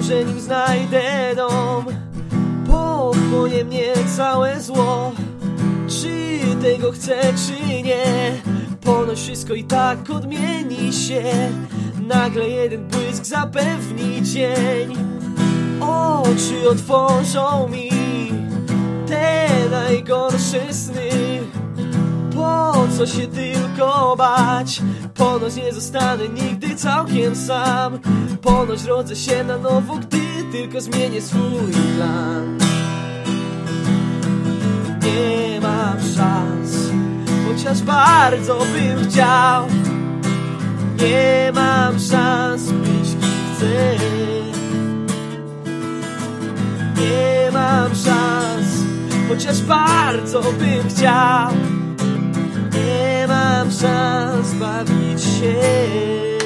Że nim znajdę dom. Pochłonie mnie całe zło. Czy tego chcę, czy nie? Ponoć wszystko i tak odmieni się. Nagle jeden błysk zapewni dzień. Oczy otworzą mi Te najgorsze sny co się tylko bać. Ponoć nie zostanę nigdy całkiem sam. Ponoć rodzę się na nowo, gdy tylko zmienię swój plan. Nie mam szans Chociaż bardzo bym chciał. Nie mam szans być kim chcę Nie mam szans Chociaż bardzo bym chciał Nie mam szans bawić się